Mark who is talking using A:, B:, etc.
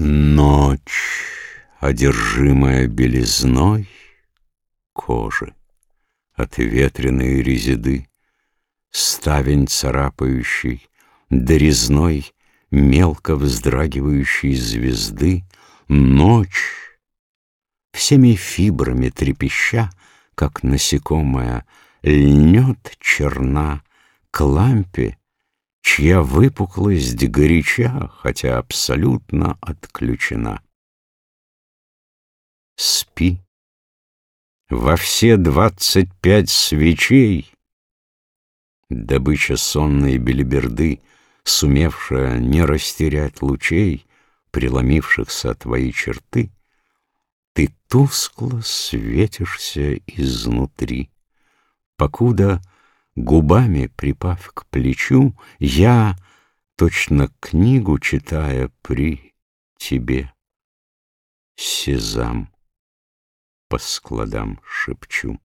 A: Ночь, одержимая белизной кожи, От ветреной резиды, Ставень царапающий, дорезной, Мелко вздрагивающей звезды, Ночь, всеми фибрами трепеща, Как насекомая, льнет черна К лампе, чья выпуклость горяча, Хотя абсолютно отключена. Спи. Во все двадцать пять свечей Добыча сонной белиберды, Сумевшая не растерять лучей, Преломившихся твои черты, Ты тускло светишься изнутри, Покуда Губами припав к плечу, Я, точно книгу читая при тебе, Сезам по складам шепчу.